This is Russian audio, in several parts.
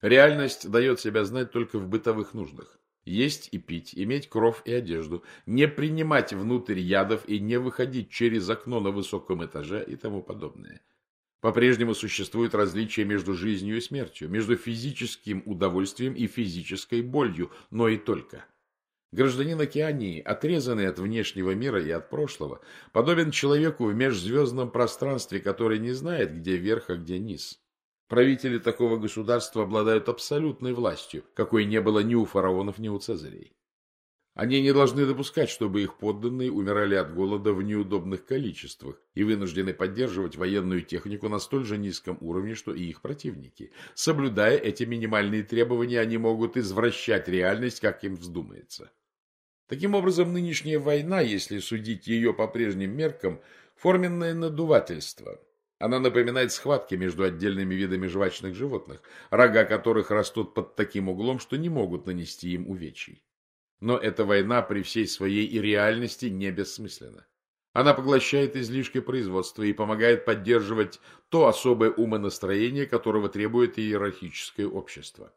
Реальность дает себя знать только в бытовых нуждах. Есть и пить, иметь кров и одежду, не принимать внутрь ядов и не выходить через окно на высоком этаже и тому подобное. По-прежнему существует различие между жизнью и смертью, между физическим удовольствием и физической болью, но и только. Гражданин Океании, отрезанный от внешнего мира и от прошлого, подобен человеку в межзвездном пространстве, который не знает, где верх, а где низ. Правители такого государства обладают абсолютной властью, какой не было ни у фараонов, ни у цезарей. Они не должны допускать, чтобы их подданные умирали от голода в неудобных количествах и вынуждены поддерживать военную технику на столь же низком уровне, что и их противники. Соблюдая эти минимальные требования, они могут извращать реальность, как им вздумается. Таким образом, нынешняя война, если судить ее по прежним меркам, форменное надувательство. Она напоминает схватки между отдельными видами жвачных животных, рога которых растут под таким углом, что не могут нанести им увечий. Но эта война при всей своей и реальности не бессмысленна. Она поглощает излишки производства и помогает поддерживать то особое умонастроение, которого требует иерархическое общество.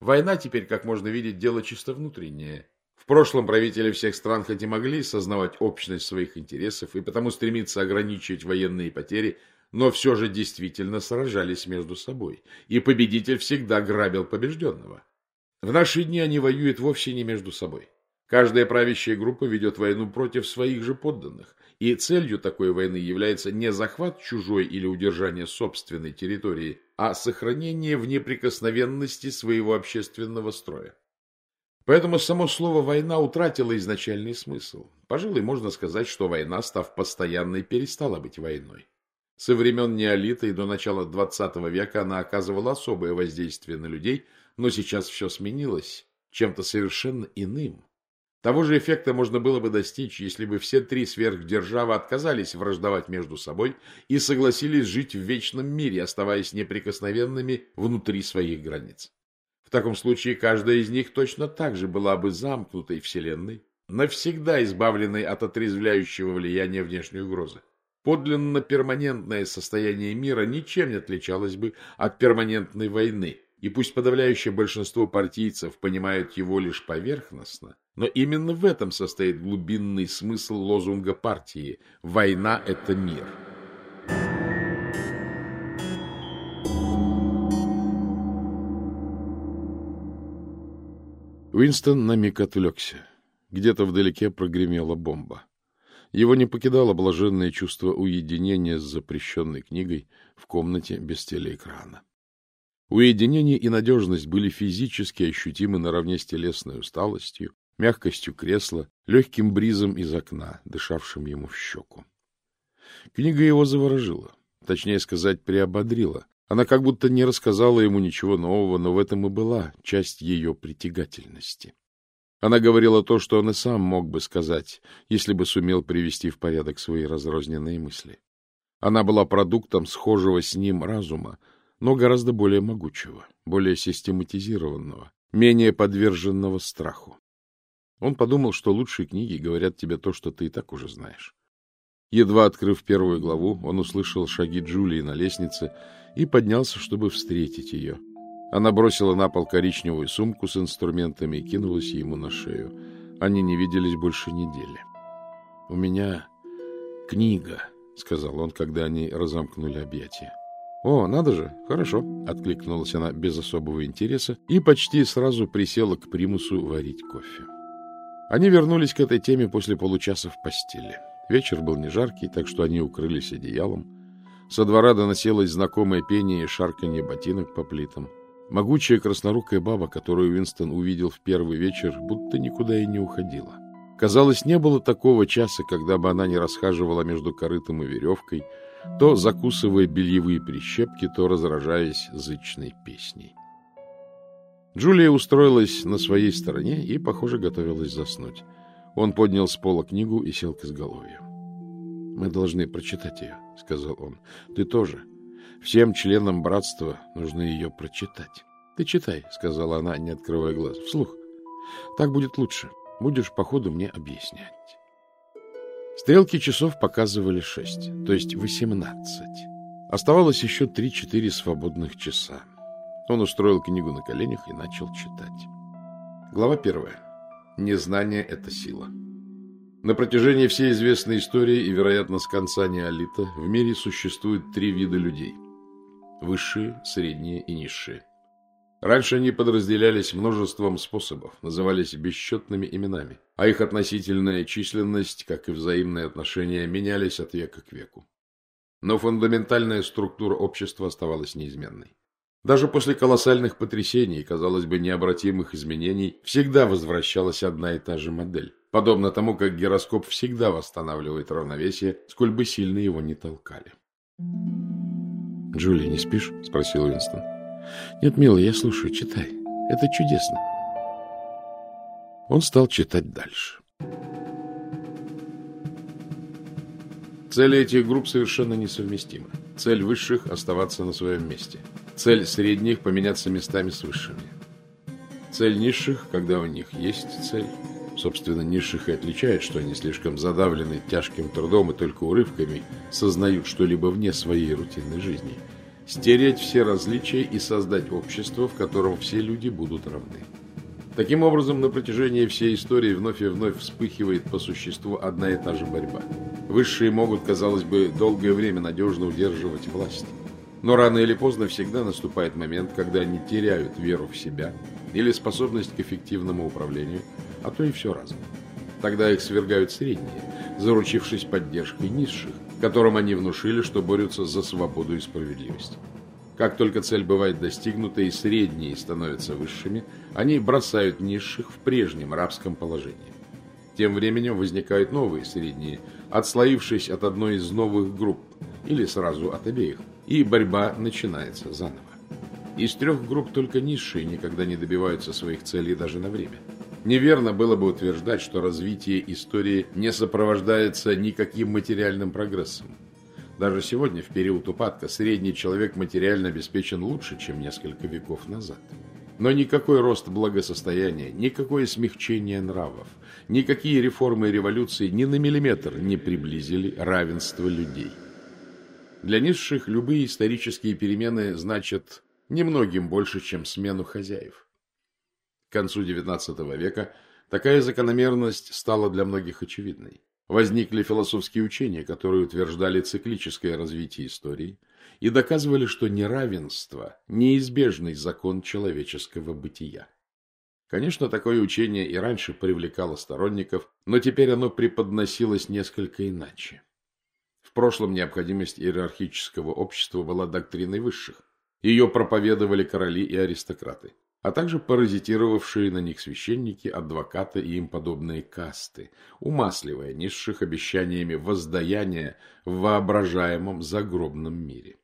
Война теперь, как можно видеть, дело чисто внутреннее. В прошлом правители всех стран хоть и могли сознавать общность своих интересов и потому стремиться ограничивать военные потери, но все же действительно сражались между собой, и победитель всегда грабил побежденного. В наши дни они воюют вовсе не между собой. Каждая правящая группа ведет войну против своих же подданных, и целью такой войны является не захват чужой или удержание собственной территории, а сохранение в неприкосновенности своего общественного строя. Поэтому само слово «война» утратило изначальный смысл. Пожалуй, можно сказать, что война, став постоянной, перестала быть войной. Со времен неолита и до начала XX века она оказывала особое воздействие на людей, но сейчас все сменилось чем-то совершенно иным. Того же эффекта можно было бы достичь, если бы все три сверхдержавы отказались враждовать между собой и согласились жить в вечном мире, оставаясь неприкосновенными внутри своих границ. В таком случае каждая из них точно так же была бы замкнутой вселенной, навсегда избавленной от отрезвляющего влияния внешней угрозы. Подлинно перманентное состояние мира ничем не отличалось бы от перманентной войны, и пусть подавляющее большинство партийцев понимают его лишь поверхностно, но именно в этом состоит глубинный смысл лозунга партии «Война – это мир». Уинстон на миг отвлекся. Где-то вдалеке прогремела бомба. Его не покидало блаженное чувство уединения с запрещенной книгой в комнате без телеэкрана. Уединение и надежность были физически ощутимы наравне с телесной усталостью, мягкостью кресла, легким бризом из окна, дышавшим ему в щеку. Книга его заворожила, точнее сказать, приободрила. Она как будто не рассказала ему ничего нового, но в этом и была часть ее притягательности. Она говорила то, что он и сам мог бы сказать, если бы сумел привести в порядок свои разрозненные мысли. Она была продуктом схожего с ним разума, но гораздо более могучего, более систематизированного, менее подверженного страху. Он подумал, что лучшие книги говорят тебе то, что ты и так уже знаешь. Едва открыв первую главу, он услышал шаги Джулии на лестнице и поднялся, чтобы встретить ее. Она бросила на пол коричневую сумку с инструментами и кинулась ему на шею. Они не виделись больше недели. — У меня книга, — сказал он, когда они разомкнули объятия. — О, надо же, хорошо, — откликнулась она без особого интереса и почти сразу присела к примусу варить кофе. Они вернулись к этой теме после получаса в постели. Вечер был не жаркий, так что они укрылись одеялом. Со двора доносилось знакомое пение и шарканье ботинок по плитам. Могучая краснорукая баба, которую Уинстон увидел в первый вечер, будто никуда и не уходила. Казалось, не было такого часа, когда бы она не расхаживала между корытом и веревкой, то закусывая бельевые прищепки, то разражаясь зычной песней. Джулия устроилась на своей стороне и, похоже, готовилась заснуть. Он поднял с пола книгу и сел к изголовью. — Мы должны прочитать ее, — сказал он. — Ты тоже. — Всем членам братства нужно ее прочитать. — Ты читай, — сказала она, не открывая глаз, — вслух. Так будет лучше. Будешь по ходу мне объяснять. Стрелки часов показывали шесть, то есть восемнадцать. Оставалось еще три-четыре свободных часа. Он устроил книгу на коленях и начал читать. Глава первая. Незнание – это сила. На протяжении всей известной истории и, вероятно, с конца неолита в мире существует три вида людей – высшие, средние и низшие. Раньше они подразделялись множеством способов, назывались бесчетными именами, а их относительная численность, как и взаимные отношения, менялись от века к веку. Но фундаментальная структура общества оставалась неизменной. Даже после колоссальных потрясений, казалось бы, необратимых изменений, всегда возвращалась одна и та же модель. Подобно тому, как гироскоп всегда восстанавливает равновесие, сколь бы сильно его не толкали. «Джули, не спишь?» – спросил Уинстон. «Нет, милый, я слушаю, читай. Это чудесно». Он стал читать дальше. Цели этих групп совершенно несовместимы. Цель высших – оставаться на своем месте. Цель средних – поменяться местами с высшими. Цель низших, когда у них есть цель. Собственно, низших и отличает, что они слишком задавлены тяжким трудом и только урывками сознают что-либо вне своей рутинной жизни. Стереть все различия и создать общество, в котором все люди будут равны. Таким образом, на протяжении всей истории вновь и вновь вспыхивает по существу одна и та же борьба. Высшие могут, казалось бы, долгое время надежно удерживать власть. Но рано или поздно всегда наступает момент, когда они теряют веру в себя или способность к эффективному управлению, а то и все разом. Тогда их свергают средние, заручившись поддержкой низших, которым они внушили, что борются за свободу и справедливость. Как только цель бывает достигнута и средние становятся высшими, они бросают низших в прежнем рабском положении. Тем временем возникают новые средние, отслоившись от одной из новых групп, или сразу от обеих, и борьба начинается заново. Из трех групп только низшие никогда не добиваются своих целей даже на время. Неверно было бы утверждать, что развитие истории не сопровождается никаким материальным прогрессом. Даже сегодня, в период упадка, средний человек материально обеспечен лучше, чем несколько веков назад. Но никакой рост благосостояния, никакое смягчение нравов, никакие реформы и революции ни на миллиметр не приблизили равенство людей. Для низших любые исторические перемены значат немногим больше, чем смену хозяев. Концу XIX века такая закономерность стала для многих очевидной. Возникли философские учения, которые утверждали циклическое развитие истории и доказывали, что неравенство – неизбежный закон человеческого бытия. Конечно, такое учение и раньше привлекало сторонников, но теперь оно преподносилось несколько иначе. В прошлом необходимость иерархического общества была доктриной высших. Ее проповедовали короли и аристократы а также паразитировавшие на них священники, адвокаты и им подобные касты, умасливая низших обещаниями воздаяния в воображаемом загробном мире.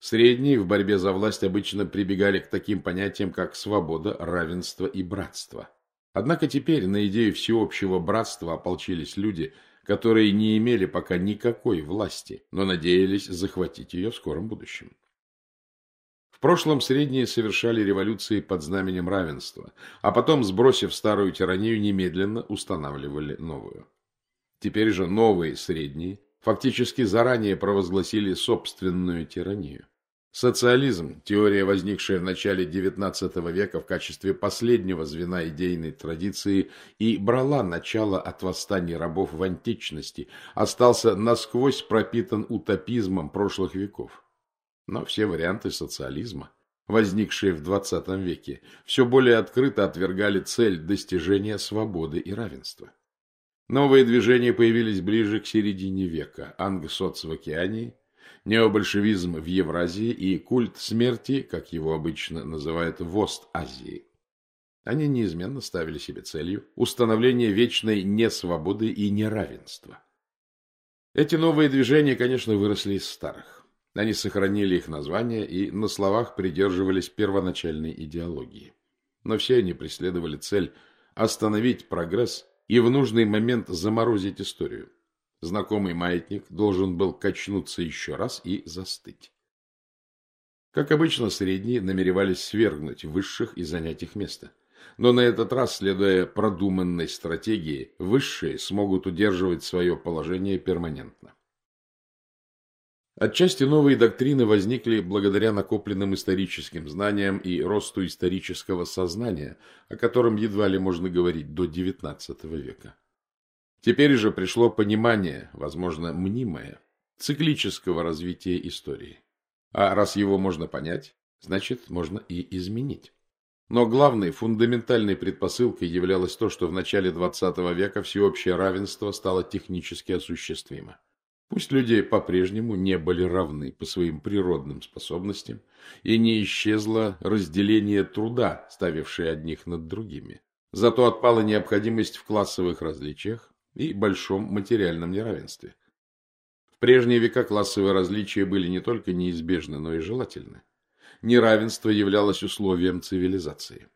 Средние в борьбе за власть обычно прибегали к таким понятиям, как свобода, равенство и братство. Однако теперь на идею всеобщего братства ополчились люди, которые не имели пока никакой власти, но надеялись захватить ее в скором будущем прошлом средние совершали революции под знаменем равенства, а потом, сбросив старую тиранию, немедленно устанавливали новую. Теперь же новые средние фактически заранее провозгласили собственную тиранию. Социализм, теория, возникшая в начале XIX века в качестве последнего звена идейной традиции и брала начало от восстаний рабов в античности, остался насквозь пропитан утопизмом прошлых веков. Но все варианты социализма, возникшие в XX веке, все более открыто отвергали цель достижения свободы и равенства. Новые движения появились ближе к середине века. Ангсоц в Океании, необольшевизм в Евразии и культ смерти, как его обычно называют в Ост-Азии. Они неизменно ставили себе целью установление вечной несвободы и неравенства. Эти новые движения, конечно, выросли из старых. Они сохранили их название и на словах придерживались первоначальной идеологии. Но все они преследовали цель остановить прогресс и в нужный момент заморозить историю. Знакомый маятник должен был качнуться еще раз и застыть. Как обычно, средние намеревались свергнуть высших и занять их место. Но на этот раз, следуя продуманной стратегии, высшие смогут удерживать свое положение перманентно. Отчасти новые доктрины возникли благодаря накопленным историческим знаниям и росту исторического сознания, о котором едва ли можно говорить до XIX века. Теперь же пришло понимание, возможно, мнимое, циклического развития истории. А раз его можно понять, значит, можно и изменить. Но главной, фундаментальной предпосылкой являлось то, что в начале XX века всеобщее равенство стало технически осуществимо. Пусть люди по-прежнему не были равны по своим природным способностям, и не исчезло разделение труда, ставившее одних над другими. Зато отпала необходимость в классовых различиях и большом материальном неравенстве. В прежние века классовые различия были не только неизбежны, но и желательны. Неравенство являлось условием цивилизации.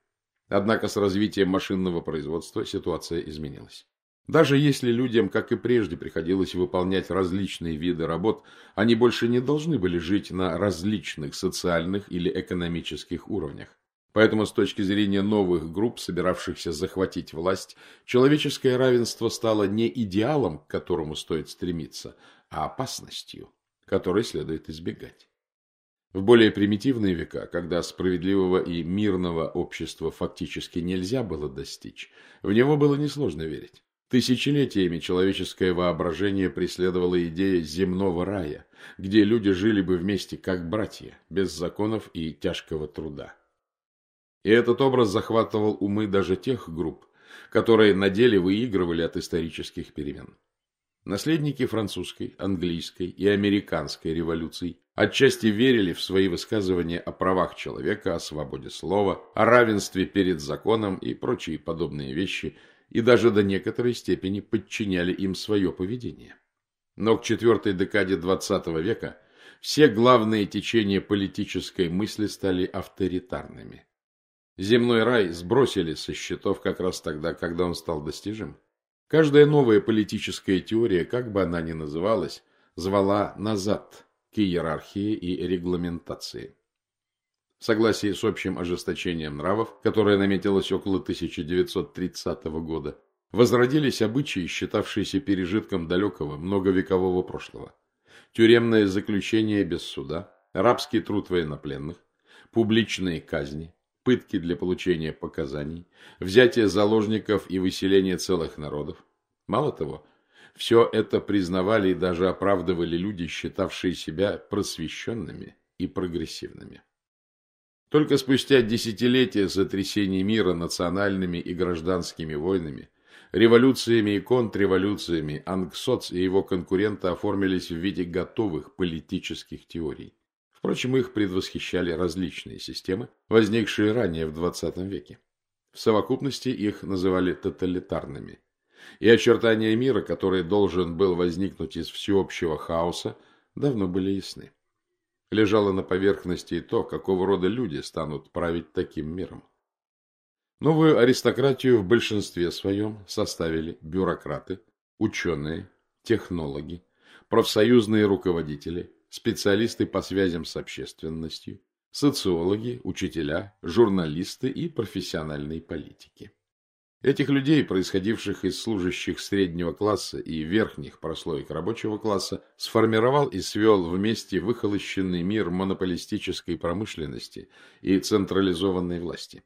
Однако с развитием машинного производства ситуация изменилась. Даже если людям, как и прежде, приходилось выполнять различные виды работ, они больше не должны были жить на различных социальных или экономических уровнях. Поэтому с точки зрения новых групп, собиравшихся захватить власть, человеческое равенство стало не идеалом, к которому стоит стремиться, а опасностью, которой следует избегать. В более примитивные века, когда справедливого и мирного общества фактически нельзя было достичь, в него было несложно верить. Тысячелетиями человеческое воображение преследовало идея земного рая, где люди жили бы вместе как братья, без законов и тяжкого труда. И этот образ захватывал умы даже тех групп, которые на деле выигрывали от исторических перемен. Наследники французской, английской и американской революций отчасти верили в свои высказывания о правах человека, о свободе слова, о равенстве перед законом и прочие подобные вещи – и даже до некоторой степени подчиняли им свое поведение. Но к четвертой декаде XX века все главные течения политической мысли стали авторитарными. Земной рай сбросили со счетов как раз тогда, когда он стал достижим. Каждая новая политическая теория, как бы она ни называлась, звала назад к иерархии и регламентации. В согласии с общим ожесточением нравов, которое наметилось около 1930 года, возродились обычаи, считавшиеся пережитком далекого, многовекового прошлого. Тюремное заключение без суда, рабский труд военнопленных, публичные казни, пытки для получения показаний, взятие заложников и выселение целых народов. Мало того, все это признавали и даже оправдывали люди, считавшие себя просвещенными и прогрессивными. Только спустя десятилетия сотрясений мира национальными и гражданскими войнами, революциями и контрреволюциями Ангсоц и его конкуренты оформились в виде готовых политических теорий. Впрочем, их предвосхищали различные системы, возникшие ранее в XX веке. В совокупности их называли тоталитарными. И очертания мира, который должен был возникнуть из всеобщего хаоса, давно были ясны лежало на поверхности и то, какого рода люди станут править таким миром. Новую аристократию в большинстве своем составили бюрократы, ученые, технологи, профсоюзные руководители, специалисты по связям с общественностью, социологи, учителя, журналисты и профессиональные политики. Этих людей, происходивших из служащих среднего класса и верхних прослоек рабочего класса, сформировал и свел вместе выхолощенный мир монополистической промышленности и централизованной власти.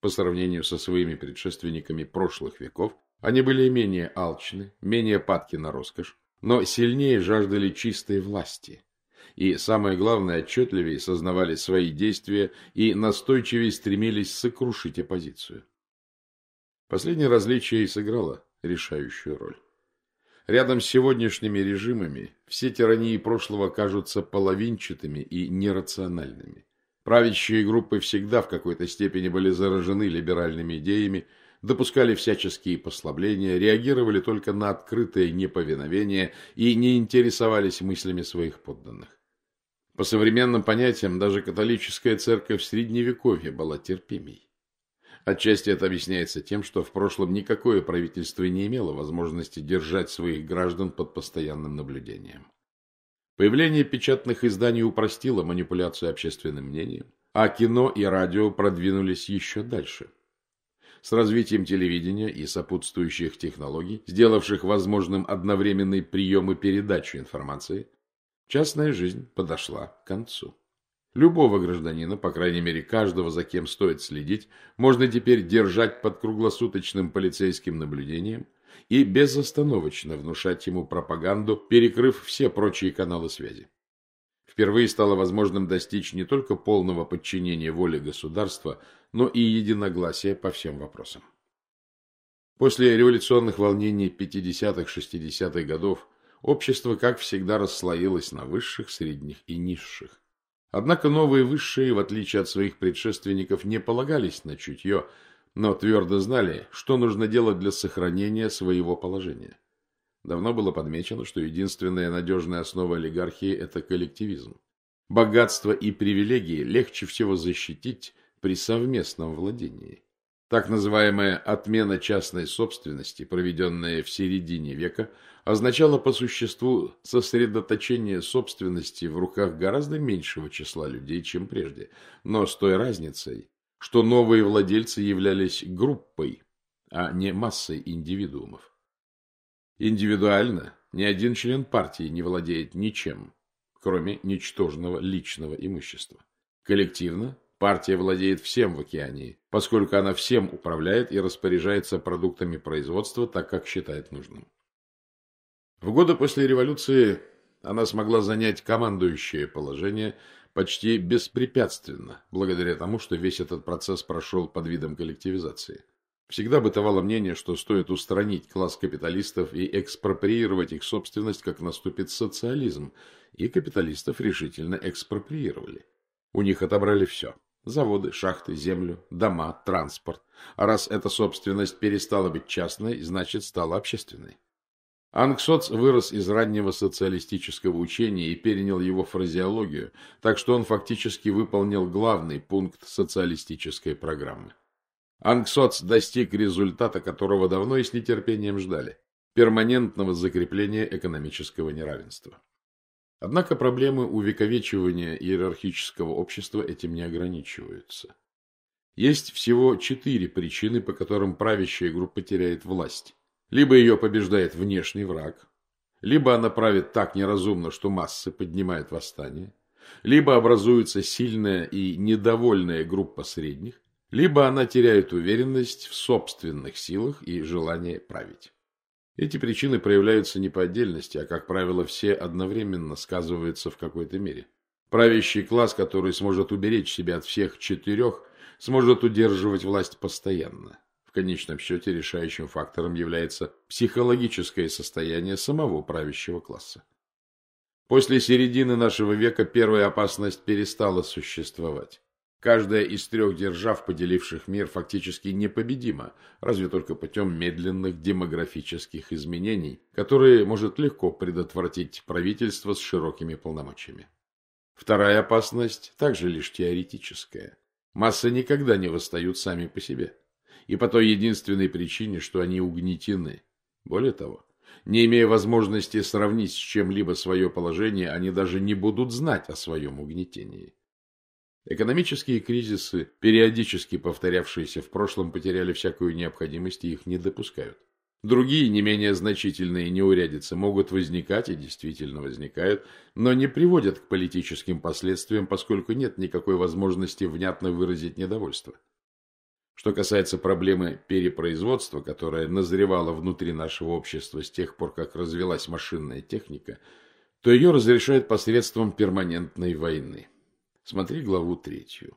По сравнению со своими предшественниками прошлых веков, они были менее алчны, менее падки на роскошь, но сильнее жаждали чистой власти. И, самое главное, отчетливее сознавали свои действия и настойчивее стремились сокрушить оппозицию. Последнее различие и сыграло решающую роль. Рядом с сегодняшними режимами все тирании прошлого кажутся половинчатыми и нерациональными. Правящие группы всегда в какой-то степени были заражены либеральными идеями, допускали всяческие послабления, реагировали только на открытое неповиновение и не интересовались мыслями своих подданных. По современным понятиям, даже католическая церковь в Средневековье была терпимей. Отчасти это объясняется тем, что в прошлом никакое правительство не имело возможности держать своих граждан под постоянным наблюдением. Появление печатных изданий упростило манипуляцию общественным мнением, а кино и радио продвинулись еще дальше. С развитием телевидения и сопутствующих технологий, сделавших возможным одновременный прием и передачу информации, частная жизнь подошла к концу. Любого гражданина, по крайней мере каждого, за кем стоит следить, можно теперь держать под круглосуточным полицейским наблюдением и безостановочно внушать ему пропаганду, перекрыв все прочие каналы связи. Впервые стало возможным достичь не только полного подчинения воле государства, но и единогласия по всем вопросам. После революционных волнений 50-60-х годов общество, как всегда, расслоилось на высших, средних и низших. Однако новые высшие, в отличие от своих предшественников, не полагались на чутье, но твердо знали, что нужно делать для сохранения своего положения. Давно было подмечено, что единственная надежная основа олигархии – это коллективизм. Богатство и привилегии легче всего защитить при совместном владении. Так называемая отмена частной собственности, проведенная в середине века, означала по существу сосредоточение собственности в руках гораздо меньшего числа людей, чем прежде, но с той разницей, что новые владельцы являлись группой, а не массой индивидуумов. Индивидуально ни один член партии не владеет ничем, кроме ничтожного личного имущества. Коллективно Партия владеет всем в океане, поскольку она всем управляет и распоряжается продуктами производства так, как считает нужным. В годы после революции она смогла занять командующее положение почти беспрепятственно, благодаря тому, что весь этот процесс прошел под видом коллективизации. Всегда бытовало мнение, что стоит устранить класс капиталистов и экспроприировать их собственность, как наступит социализм, и капиталистов решительно экспроприировали. У них отобрали все Заводы, шахты, землю, дома, транспорт. А раз эта собственность перестала быть частной, значит, стала общественной. Ангсоц вырос из раннего социалистического учения и перенял его фразеологию, так что он фактически выполнил главный пункт социалистической программы. Ангсоц достиг результата, которого давно и с нетерпением ждали – перманентного закрепления экономического неравенства. Однако проблемы увековечивания иерархического общества этим не ограничиваются. Есть всего четыре причины, по которым правящая группа теряет власть. Либо ее побеждает внешний враг, либо она правит так неразумно, что массы поднимают восстание, либо образуется сильная и недовольная группа средних, либо она теряет уверенность в собственных силах и желание править. Эти причины проявляются не по отдельности, а, как правило, все одновременно сказываются в какой-то мере. Правящий класс, который сможет уберечь себя от всех четырех, сможет удерживать власть постоянно. В конечном счете решающим фактором является психологическое состояние самого правящего класса. После середины нашего века первая опасность перестала существовать. Каждая из трех держав, поделивших мир, фактически непобедима, разве только путем медленных демографических изменений, которые может легко предотвратить правительство с широкими полномочиями. Вторая опасность также лишь теоретическая. Массы никогда не восстают сами по себе. И по той единственной причине, что они угнетены. Более того, не имея возможности сравнить с чем-либо свое положение, они даже не будут знать о своем угнетении. Экономические кризисы, периодически повторявшиеся в прошлом, потеряли всякую необходимость и их не допускают. Другие, не менее значительные неурядицы могут возникать и действительно возникают, но не приводят к политическим последствиям, поскольку нет никакой возможности внятно выразить недовольство. Что касается проблемы перепроизводства, которая назревала внутри нашего общества с тех пор, как развелась машинная техника, то ее разрешают посредством перманентной войны. Смотри главу третью.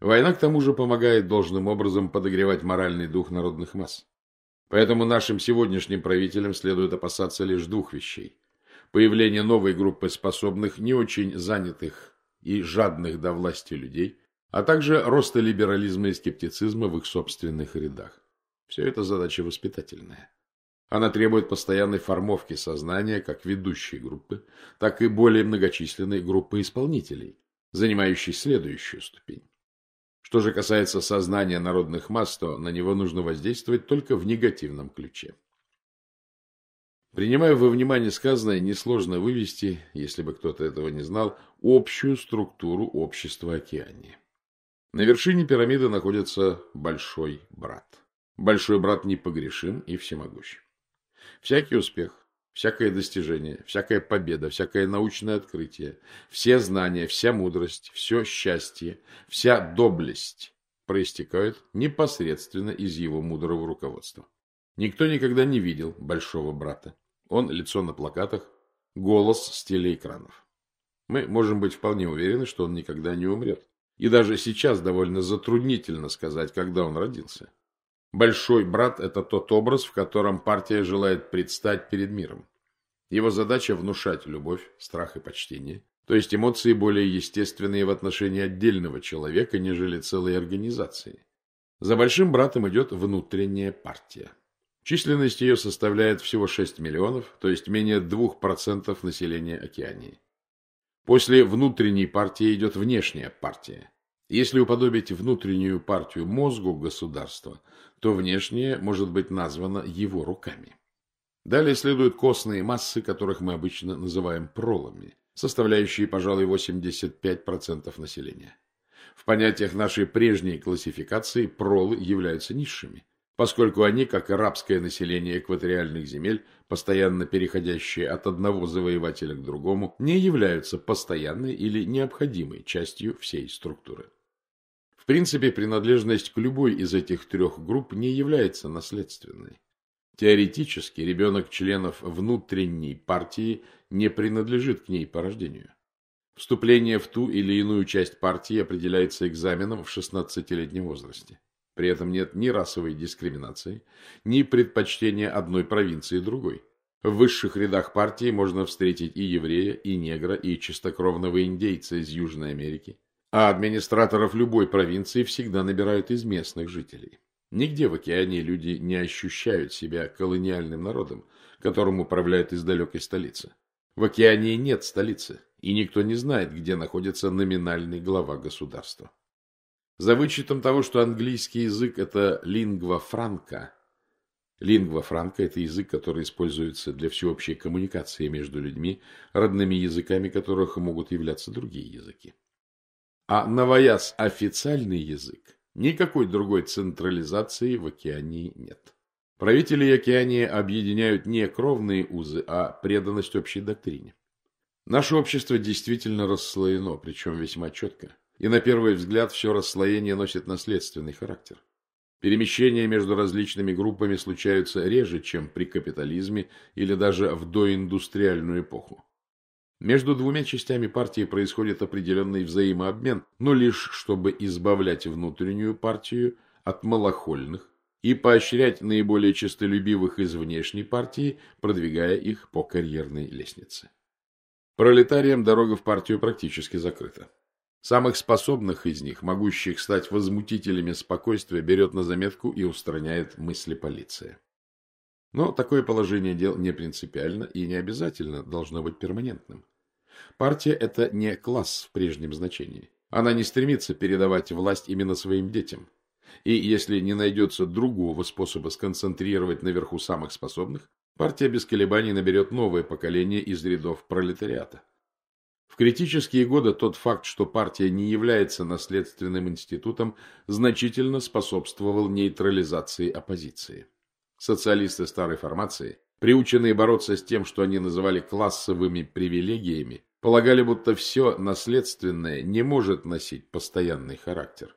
Война, к тому же, помогает должным образом подогревать моральный дух народных масс. Поэтому нашим сегодняшним правителям следует опасаться лишь двух вещей. Появление новой группы способных, не очень занятых и жадных до власти людей, а также роста либерализма и скептицизма в их собственных рядах. Все это задача воспитательная. Она требует постоянной формовки сознания как ведущей группы, так и более многочисленной группы исполнителей, занимающий следующую ступень. Что же касается сознания народных масс, то на него нужно воздействовать только в негативном ключе. Принимая во внимание сказанное, несложно вывести, если бы кто-то этого не знал, общую структуру общества Океании. На вершине пирамиды находится Большой Брат. Большой Брат непогрешим и всемогущ. Всякий успех, всякое достижение, всякая победа, всякое научное открытие, все знания, вся мудрость, все счастье, вся доблесть проистекают непосредственно из его мудрого руководства. Никто никогда не видел большого брата. Он лицо на плакатах, голос с телеэкранов. Мы можем быть вполне уверены, что он никогда не умрет. И даже сейчас довольно затруднительно сказать, когда он родился. Большой брат – это тот образ, в котором партия желает предстать перед миром. Его задача – внушать любовь, страх и почтение, то есть эмоции более естественные в отношении отдельного человека, нежели целой организации. За большим братом идет внутренняя партия. Численность ее составляет всего 6 миллионов, то есть менее 2% населения Океании. После внутренней партии идет внешняя партия. Если уподобить внутреннюю партию мозгу государства, то внешняя может быть названа его руками. Далее следуют костные массы, которых мы обычно называем пролами, составляющие, пожалуй, 85% населения. В понятиях нашей прежней классификации пролы являются низшими поскольку они, как и рабское население экваториальных земель, постоянно переходящие от одного завоевателя к другому, не являются постоянной или необходимой частью всей структуры. В принципе, принадлежность к любой из этих трех групп не является наследственной. Теоретически ребенок членов внутренней партии не принадлежит к ней по рождению. Вступление в ту или иную часть партии определяется экзаменом в 16-летнем возрасте. При этом нет ни расовой дискриминации, ни предпочтения одной провинции другой. В высших рядах партии можно встретить и еврея, и негра, и чистокровного индейца из Южной Америки. А администраторов любой провинции всегда набирают из местных жителей. Нигде в океане люди не ощущают себя колониальным народом, которым управляют из далекой столицы. В океане нет столицы, и никто не знает, где находится номинальный глава государства. За вычетом того, что английский язык – это лингва франка. Лингва франка – это язык, который используется для всеобщей коммуникации между людьми, родными языками которых могут являться другие языки. А новояз – официальный язык. Никакой другой централизации в Океании нет. Правители Океании объединяют не кровные узы, а преданность общей доктрине. Наше общество действительно расслоено, причем весьма четко и на первый взгляд все расслоение носит наследственный характер. Перемещения между различными группами случаются реже, чем при капитализме или даже в доиндустриальную эпоху. Между двумя частями партии происходит определенный взаимообмен, но лишь чтобы избавлять внутреннюю партию от малохольных и поощрять наиболее честолюбивых из внешней партии, продвигая их по карьерной лестнице. Пролетариям дорога в партию практически закрыта. Самых способных из них, могущих стать возмутителями спокойствия, берет на заметку и устраняет мысли полиция. Но такое положение дел не принципиально и не обязательно должно быть перманентным. Партия – это не класс в прежнем значении. Она не стремится передавать власть именно своим детям. И если не найдется другого способа сконцентрировать наверху самых способных, партия без колебаний наберет новое поколение из рядов пролетариата. В критические годы тот факт, что партия не является наследственным институтом, значительно способствовал нейтрализации оппозиции. Социалисты старой формации, приученные бороться с тем, что они называли классовыми привилегиями, полагали, будто все наследственное не может носить постоянный характер.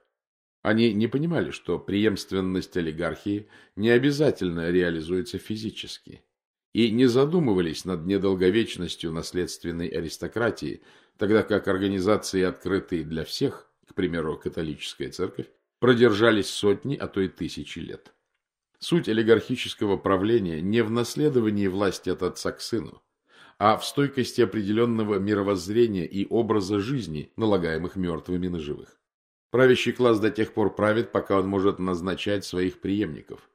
Они не понимали, что преемственность олигархии не обязательно реализуется физически и не задумывались над недолговечностью наследственной аристократии, тогда как организации, открытые для всех, к примеру, католическая церковь, продержались сотни, а то и тысячи лет. Суть олигархического правления не в наследовании власти от отца к сыну, а в стойкости определенного мировоззрения и образа жизни, налагаемых мертвыми на живых. Правящий класс до тех пор правит, пока он может назначать своих преемников.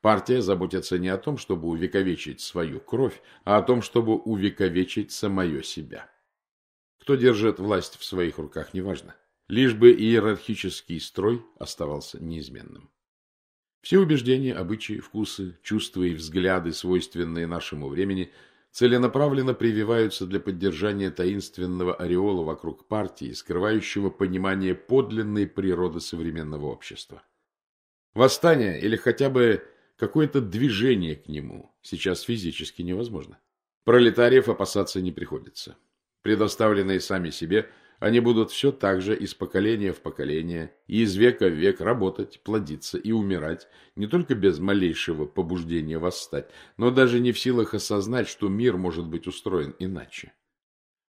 Партия заботится не о том, чтобы увековечить свою кровь, а о том, чтобы увековечить самое себя. Кто держит власть в своих руках, неважно. Лишь бы иерархический строй оставался неизменным. Все убеждения, обычаи, вкусы, чувства и взгляды, свойственные нашему времени, целенаправленно прививаются для поддержания таинственного ореола вокруг партии, скрывающего понимание подлинной природы современного общества. Восстание или хотя бы Какое-то движение к нему сейчас физически невозможно. Пролетариев опасаться не приходится. Предоставленные сами себе, они будут все так же из поколения в поколение и из века в век работать, плодиться и умирать, не только без малейшего побуждения восстать, но даже не в силах осознать, что мир может быть устроен иначе.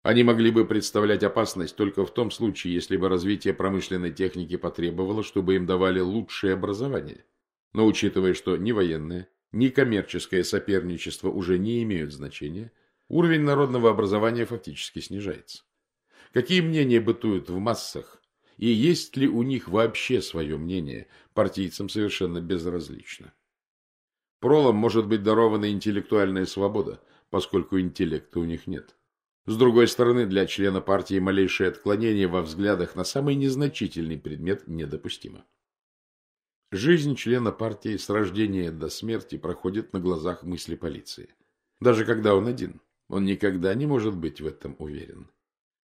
Они могли бы представлять опасность только в том случае, если бы развитие промышленной техники потребовало, чтобы им давали лучшее образование. Но учитывая, что ни военное, ни коммерческое соперничество уже не имеют значения, уровень народного образования фактически снижается. Какие мнения бытуют в массах, и есть ли у них вообще свое мнение, партийцам совершенно безразлично. Пролом может быть дарована интеллектуальная свобода, поскольку интеллекта у них нет. С другой стороны, для члена партии малейшее отклонение во взглядах на самый незначительный предмет недопустимо. Жизнь члена партии с рождения до смерти проходит на глазах мысли полиции. Даже когда он один, он никогда не может быть в этом уверен.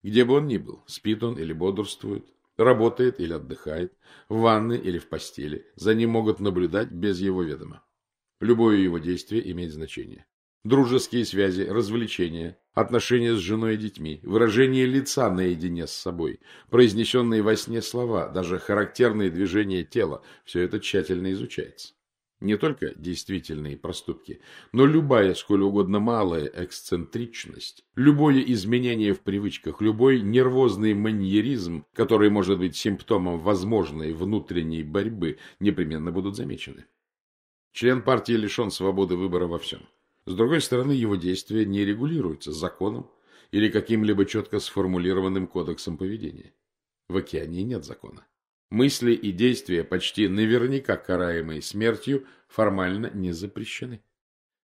Где бы он ни был, спит он или бодрствует, работает или отдыхает, в ванной или в постели, за ним могут наблюдать без его ведома. Любое его действие имеет значение дружеские связи, развлечения, отношения с женой и детьми, выражение лица наедине с собой, произнесенные во сне слова, даже характерные движения тела – все это тщательно изучается. Не только действительные проступки, но любая, сколь угодно малая эксцентричность, любое изменение в привычках, любой нервозный маньеризм, который может быть симптомом возможной внутренней борьбы, непременно будут замечены. Член партии лишен свободы выбора во всем. С другой стороны, его действия не регулируются законом или каким-либо четко сформулированным кодексом поведения. В океане нет закона. Мысли и действия, почти наверняка караемые смертью, формально не запрещены.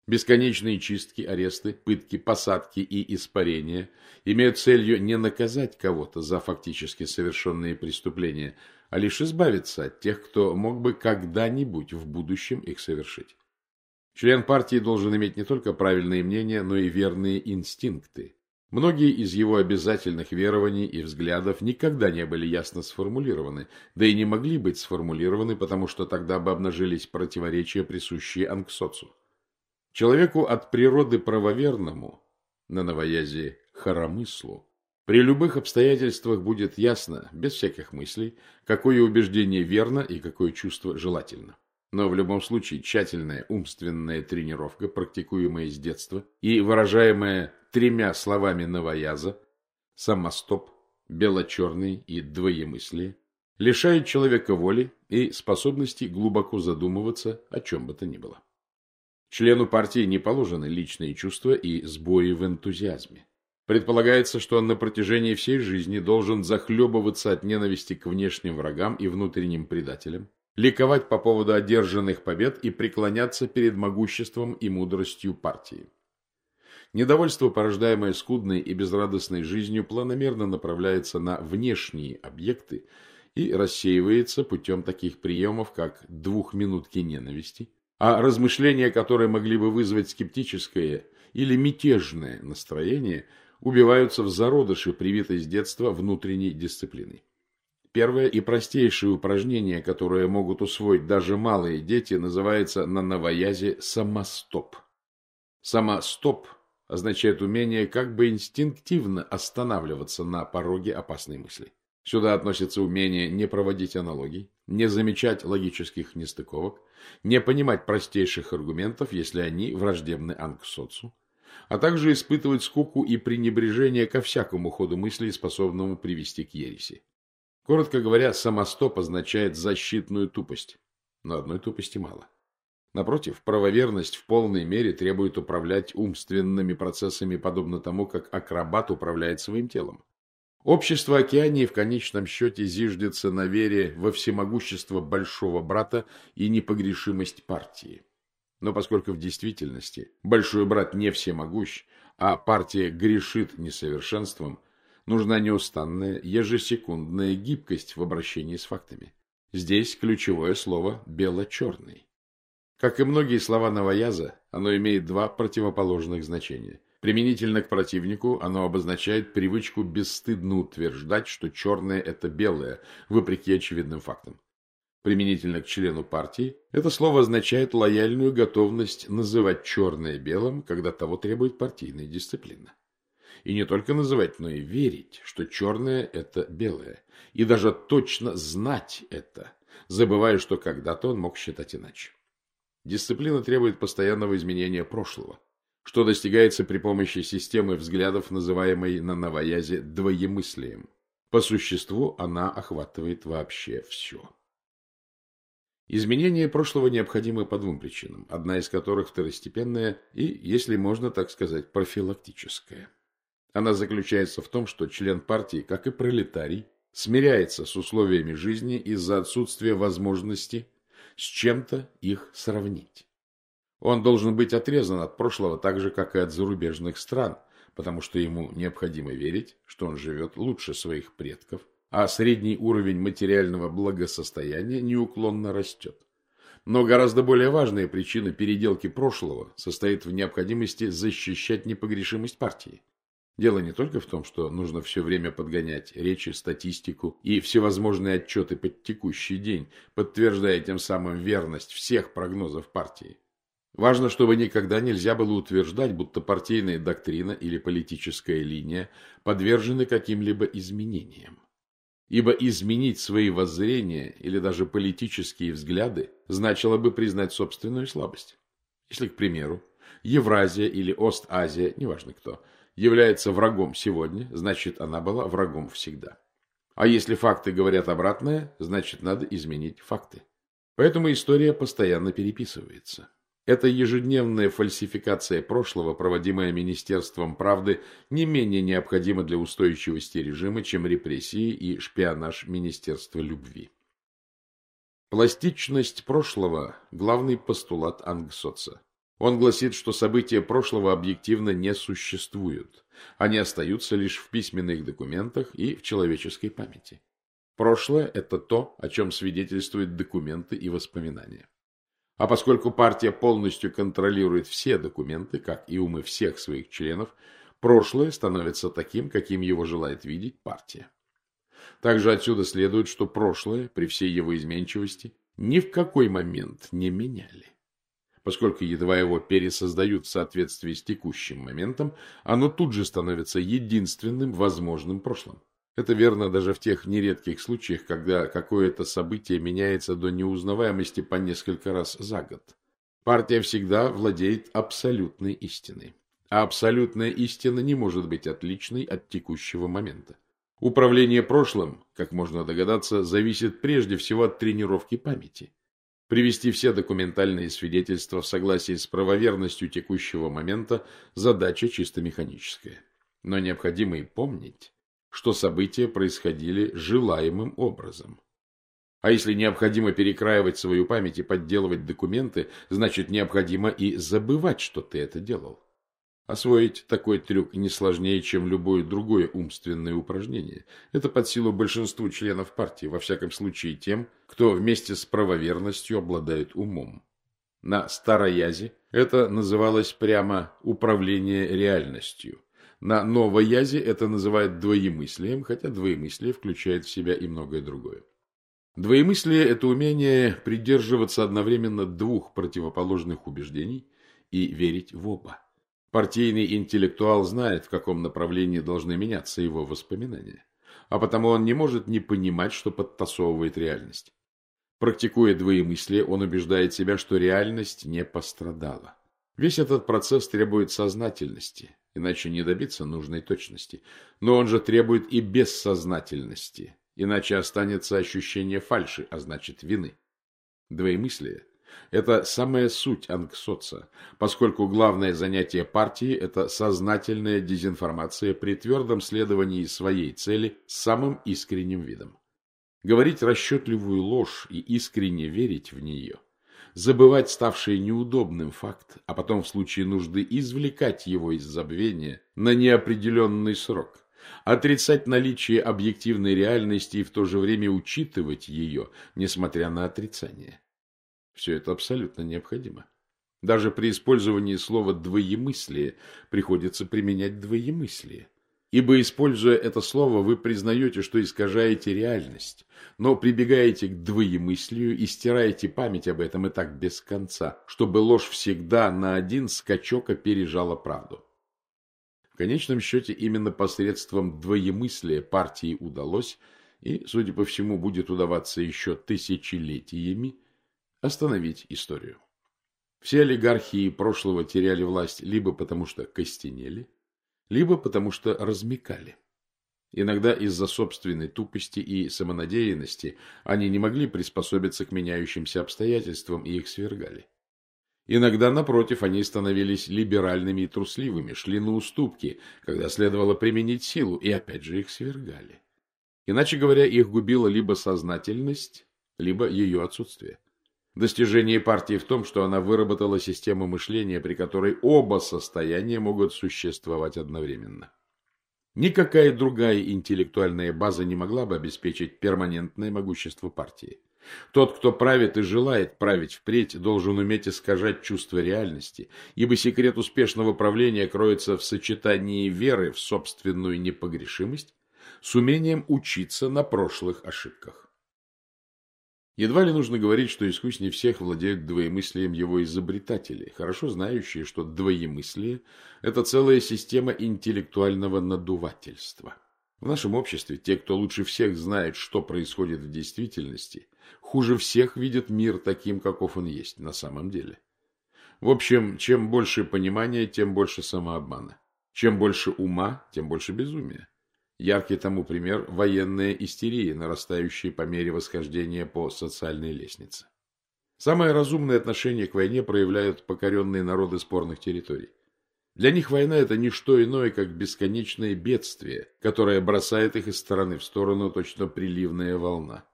Бесконечные чистки, аресты, пытки, посадки и испарения имеют целью не наказать кого-то за фактически совершенные преступления, а лишь избавиться от тех, кто мог бы когда-нибудь в будущем их совершить. Член партии должен иметь не только правильные мнения, но и верные инстинкты. Многие из его обязательных верований и взглядов никогда не были ясно сформулированы, да и не могли быть сформулированы, потому что тогда бы обнажились противоречия, присущие анксоцу. Человеку от природы правоверному, на новоязе харамыслу, при любых обстоятельствах будет ясно, без всяких мыслей, какое убеждение верно и какое чувство желательно. Но в любом случае тщательная умственная тренировка, практикуемая с детства и выражаемая тремя словами новояза «самостоп», «бело-черный» и «двоемыслие» лишает человека воли и способности глубоко задумываться о чем бы то ни было. Члену партии не положены личные чувства и сбои в энтузиазме. Предполагается, что он на протяжении всей жизни должен захлебываться от ненависти к внешним врагам и внутренним предателям, ликовать по поводу одержанных побед и преклоняться перед могуществом и мудростью партии. Недовольство, порождаемое скудной и безрадостной жизнью, планомерно направляется на внешние объекты и рассеивается путем таких приемов, как двухминутки ненависти, а размышления, которые могли бы вызвать скептическое или мятежное настроение, убиваются в зародыше, привитой с детства внутренней дисциплиной. Первое и простейшее упражнение, которое могут усвоить даже малые дети, называется на новоязе самостоп. Самостоп означает умение как бы инстинктивно останавливаться на пороге опасной мысли. Сюда относится умение не проводить аналогий, не замечать логических нестыковок, не понимать простейших аргументов, если они враждебны анксоцу, а также испытывать скуку и пренебрежение ко всякому ходу мыслей, способному привести к ереси. Коротко говоря, самостоп означает защитную тупость. Но одной тупости мало. Напротив, правоверность в полной мере требует управлять умственными процессами, подобно тому, как акробат управляет своим телом. Общество океании в конечном счете зиждется на вере во всемогущество большого брата и непогрешимость партии. Но поскольку в действительности большой брат не всемогущ, а партия грешит несовершенством, нужна неустанная, ежесекундная гибкость в обращении с фактами. Здесь ключевое слово «бело-черный». Как и многие слова новояза, оно имеет два противоположных значения. Применительно к противнику оно обозначает привычку бесстыдно утверждать, что черное – это белое, вопреки очевидным фактам. Применительно к члену партии, это слово означает лояльную готовность называть черное белым, когда того требует партийная дисциплина. И не только называть, но и верить, что черное – это белое. И даже точно знать это, забывая, что когда-то он мог считать иначе. Дисциплина требует постоянного изменения прошлого, что достигается при помощи системы взглядов, называемой на новоязе двоемыслием. По существу она охватывает вообще все. Изменение прошлого необходимо по двум причинам, одна из которых второстепенная и, если можно так сказать, профилактическая. Она заключается в том, что член партии, как и пролетарий, смиряется с условиями жизни из-за отсутствия возможности с чем-то их сравнить. Он должен быть отрезан от прошлого так же, как и от зарубежных стран, потому что ему необходимо верить, что он живет лучше своих предков, а средний уровень материального благосостояния неуклонно растет. Но гораздо более важная причина переделки прошлого состоит в необходимости защищать непогрешимость партии. Дело не только в том, что нужно все время подгонять речи, статистику и всевозможные отчеты под текущий день, подтверждая тем самым верность всех прогнозов партии. Важно, чтобы никогда нельзя было утверждать, будто партийная доктрина или политическая линия подвержены каким-либо изменениям. Ибо изменить свои воззрения или даже политические взгляды значило бы признать собственную слабость. Если, к примеру, Евразия или Ост-Азия, неважно кто – является врагом сегодня, значит, она была врагом всегда. А если факты говорят обратное, значит, надо изменить факты. Поэтому история постоянно переписывается. Эта ежедневная фальсификация прошлого, проводимая Министерством правды, не менее необходима для устойчивости режима, чем репрессии и шпионаж Министерства любви. Пластичность прошлого – главный постулат Ангсоца. Он гласит, что события прошлого объективно не существуют. Они остаются лишь в письменных документах и в человеческой памяти. Прошлое – это то, о чем свидетельствуют документы и воспоминания. А поскольку партия полностью контролирует все документы, как и умы всех своих членов, прошлое становится таким, каким его желает видеть партия. Также отсюда следует, что прошлое, при всей его изменчивости, ни в какой момент не меняли поскольку едва его пересоздают в соответствии с текущим моментом, оно тут же становится единственным возможным прошлым. Это верно даже в тех нередких случаях, когда какое-то событие меняется до неузнаваемости по несколько раз за год. Партия всегда владеет абсолютной истиной. А абсолютная истина не может быть отличной от текущего момента. Управление прошлым, как можно догадаться, зависит прежде всего от тренировки памяти. Привести все документальные свидетельства в согласии с правоверностью текущего момента – задача чисто механическая. Но необходимо и помнить, что события происходили желаемым образом. А если необходимо перекраивать свою память и подделывать документы, значит необходимо и забывать, что ты это делал. Освоить такой трюк не сложнее, чем любое другое умственное упражнение. Это под силу большинству членов партии, во всяком случае тем, кто вместе с правоверностью обладает умом. На староязе это называлось прямо управление реальностью. На новоязе это называют двоемыслием, хотя двоемыслие включает в себя и многое другое. Двоемыслие – это умение придерживаться одновременно двух противоположных убеждений и верить в оба. Партийный интеллектуал знает, в каком направлении должны меняться его воспоминания, а потому он не может не понимать, что подтасовывает реальность. Практикуя двоемыслие, он убеждает себя, что реальность не пострадала. Весь этот процесс требует сознательности, иначе не добиться нужной точности. Но он же требует и бессознательности, иначе останется ощущение фальши, а значит вины. Двоемыслие это самая суть ангсоца, поскольку главное занятие партии – это сознательная дезинформация при твердом следовании своей цели с самым искренним видом. Говорить расчетливую ложь и искренне верить в нее. Забывать ставший неудобным факт, а потом в случае нужды извлекать его из забвения на неопределенный срок – отрицать наличие объективной реальности и в то же время учитывать ее, несмотря на отрицание. Все это абсолютно необходимо. Даже при использовании слова «двоемыслие» приходится применять двоемыслие. Ибо, используя это слово, вы признаете, что искажаете реальность, но прибегаете к двоемыслию и стираете память об этом и так без конца, чтобы ложь всегда на один скачок опережала правду. В конечном счете, именно посредством двоемыслия партии удалось, и, судя по всему, будет удаваться еще тысячелетиями, остановить историю. Все олигархии прошлого теряли власть либо потому, что костенели, либо потому, что размекали. Иногда из-за собственной тупости и самонадеянности они не могли приспособиться к меняющимся обстоятельствам и их свергали. Иногда, напротив, они становились либеральными и трусливыми, шли на уступки, когда следовало применить силу, и опять же их свергали. Иначе говоря, их губила либо сознательность, либо ее отсутствие. Достижение партии в том, что она выработала систему мышления, при которой оба состояния могут существовать одновременно. Никакая другая интеллектуальная база не могла бы обеспечить перманентное могущество партии. Тот, кто правит и желает править впредь, должен уметь искажать чувство реальности, ибо секрет успешного правления кроется в сочетании веры в собственную непогрешимость с умением учиться на прошлых ошибках. Едва ли нужно говорить, что искуснее всех владеют двоемыслием его изобретатели, хорошо знающие, что двоемыслие – это целая система интеллектуального надувательства. В нашем обществе те, кто лучше всех знает, что происходит в действительности, хуже всех видят мир таким, каков он есть на самом деле. В общем, чем больше понимания, тем больше самообмана. Чем больше ума, тем больше безумия. Яркий тому пример – военная истерия, нарастающая по мере восхождения по социальной лестнице. Самое разумное отношение к войне проявляют покоренные народы спорных территорий. Для них война – это не что иное, как бесконечное бедствие, которое бросает их из стороны в сторону точно приливная волна.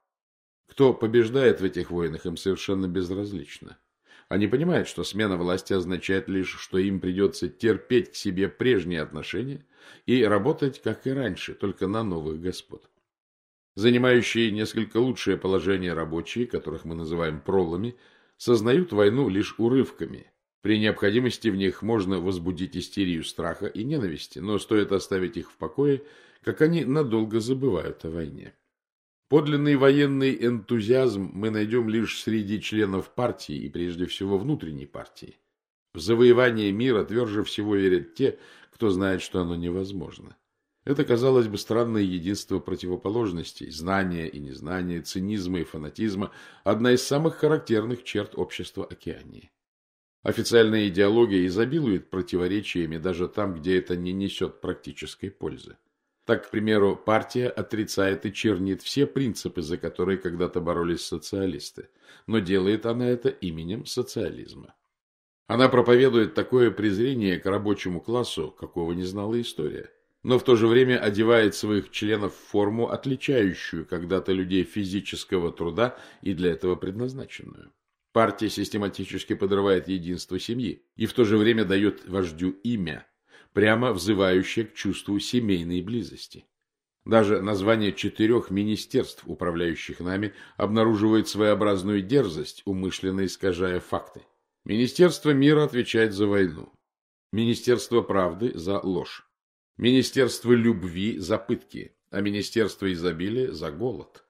Кто побеждает в этих войнах, им совершенно безразлично. Они понимают, что смена власти означает лишь, что им придется терпеть к себе прежние отношения и работать, как и раньше, только на новых господ. Занимающие несколько лучшее положение рабочие, которых мы называем пролами, сознают войну лишь урывками. При необходимости в них можно возбудить истерию страха и ненависти, но стоит оставить их в покое, как они надолго забывают о войне. Подлинный военный энтузиазм мы найдем лишь среди членов партии и прежде всего внутренней партии. В завоевание мира тверже всего верят те, кто знает, что оно невозможно. Это, казалось бы, странное единство противоположностей, знания и незнания, цинизма и фанатизма – одна из самых характерных черт общества Океании. Официальная идеология изобилует противоречиями даже там, где это не несет практической пользы. Так, к примеру, партия отрицает и чернит все принципы, за которые когда-то боролись социалисты, но делает она это именем социализма. Она проповедует такое презрение к рабочему классу, какого не знала история, но в то же время одевает своих членов в форму, отличающую когда-то людей физического труда и для этого предназначенную. Партия систематически подрывает единство семьи и в то же время дает вождю имя – прямо взывающее к чувству семейной близости. Даже название четырех министерств, управляющих нами, обнаруживает своеобразную дерзость, умышленно искажая факты. Министерство мира отвечает за войну. Министерство правды за ложь. Министерство любви за пытки, а Министерство изобилия за голод.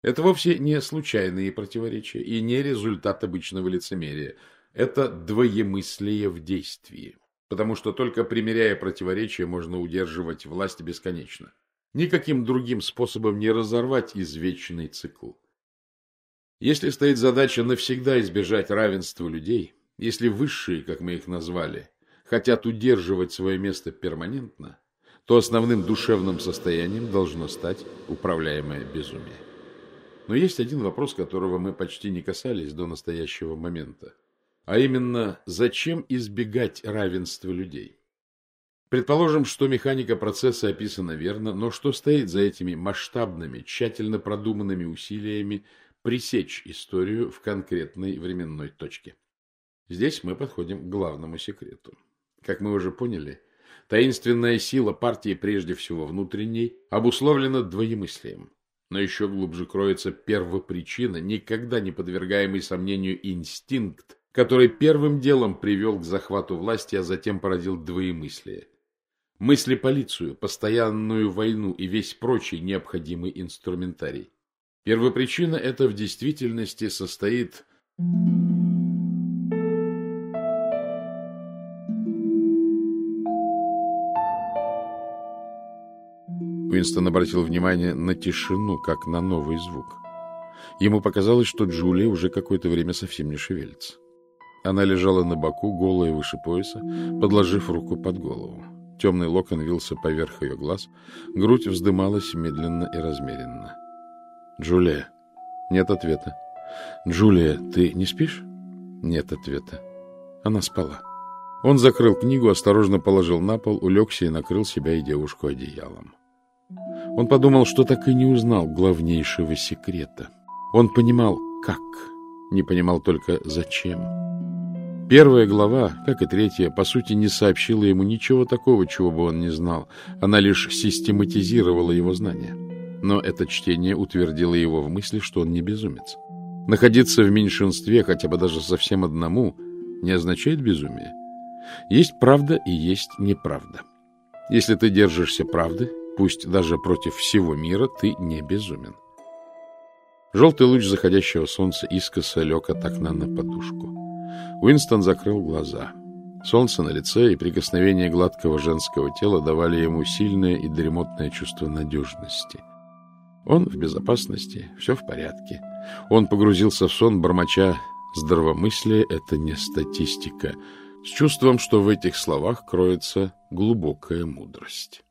Это вовсе не случайные противоречия и не результат обычного лицемерия. Это двоемыслие в действии потому что только примиряя противоречия можно удерживать власть бесконечно. Никаким другим способом не разорвать извечный цикл. Если стоит задача навсегда избежать равенства людей, если высшие, как мы их назвали, хотят удерживать свое место перманентно, то основным душевным состоянием должно стать управляемое безумие. Но есть один вопрос, которого мы почти не касались до настоящего момента. А именно, зачем избегать равенства людей? Предположим, что механика процесса описана верно, но что стоит за этими масштабными, тщательно продуманными усилиями пресечь историю в конкретной временной точке? Здесь мы подходим к главному секрету. Как мы уже поняли, таинственная сила партии, прежде всего внутренней, обусловлена двоемыслием. Но еще глубже кроется первопричина, никогда не подвергаемый сомнению инстинкт, который первым делом привел к захвату власти, а затем породил двоемыслие. мысли полицию, постоянную войну и весь прочий необходимый инструментарий. Первопричина эта в действительности состоит... Уинстон обратил внимание на тишину, как на новый звук. Ему показалось, что Джулия уже какое-то время совсем не шевелится. Она лежала на боку, голая выше пояса, подложив руку под голову. Темный локон вился поверх ее глаз, грудь вздымалась медленно и размеренно. «Джулия!» Нет ответа. «Джулия, ты не спишь?» Нет ответа. Она спала. Он закрыл книгу, осторожно положил на пол, улегся и накрыл себя и девушку одеялом. Он подумал, что так и не узнал главнейшего секрета. Он понимал, как, не понимал только, зачем. Первая глава, как и третья, по сути не сообщила ему ничего такого, чего бы он не знал. Она лишь систематизировала его знания. Но это чтение утвердило его в мысли, что он не безумец. Находиться в меньшинстве, хотя бы даже совсем одному, не означает безумие. Есть правда и есть неправда. Если ты держишься правды, пусть даже против всего мира, ты не безумен. Желтый луч заходящего солнца искоса лег от окна на подушку. Уинстон закрыл глаза. Солнце на лице и прикосновение гладкого женского тела давали ему сильное и дремотное чувство надежности. Он в безопасности, все в порядке. Он погрузился в сон, бормоча «Здравомыслие — это не статистика», с чувством, что в этих словах кроется глубокая мудрость.